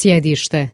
Cientista.